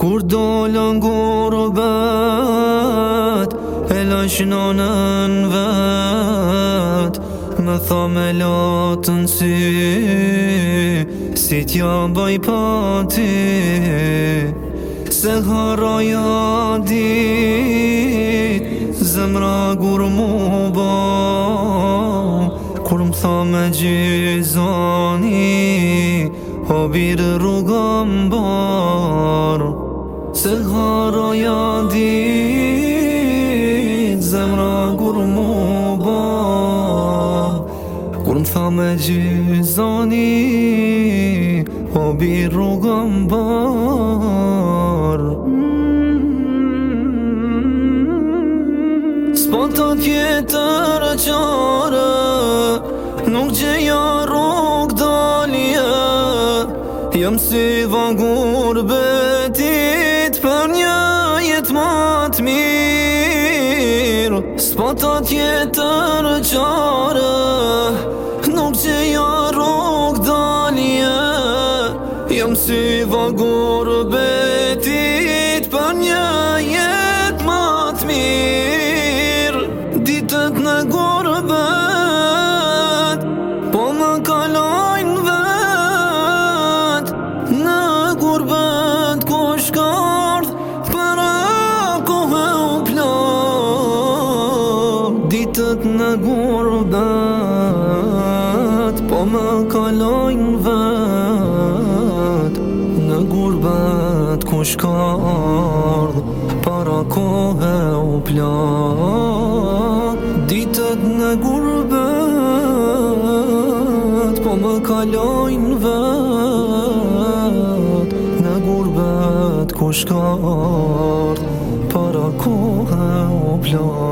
Kur do lëngurë bët E lëshno në me lotë në sy Si t'ja bëj pa po ti Se haroja jo dit Zemra gur ba, bo Kur më tho me gjizoni O birë rrugëm ba, Unë tha me gjyzoni O bi rrugëm bar Spon të kjetër e qare Nuk gjeja rrugë dalje Jëm si vagur betit Për një jetë matë mirë Spon të kjetër jam si vagor betit Për një jet matë mirë Ditët në gorë bet Po më kalojnë vet Në gorë bet Ko shkardh Për e kohë u plak Ditët në gorë Po më kalojnë vet vetë ku shka ardhë Para kohë e u planë Ditët në gurbet Po më kalojnë vetë Në gurbet ku shka ardhë Para kohë e u planë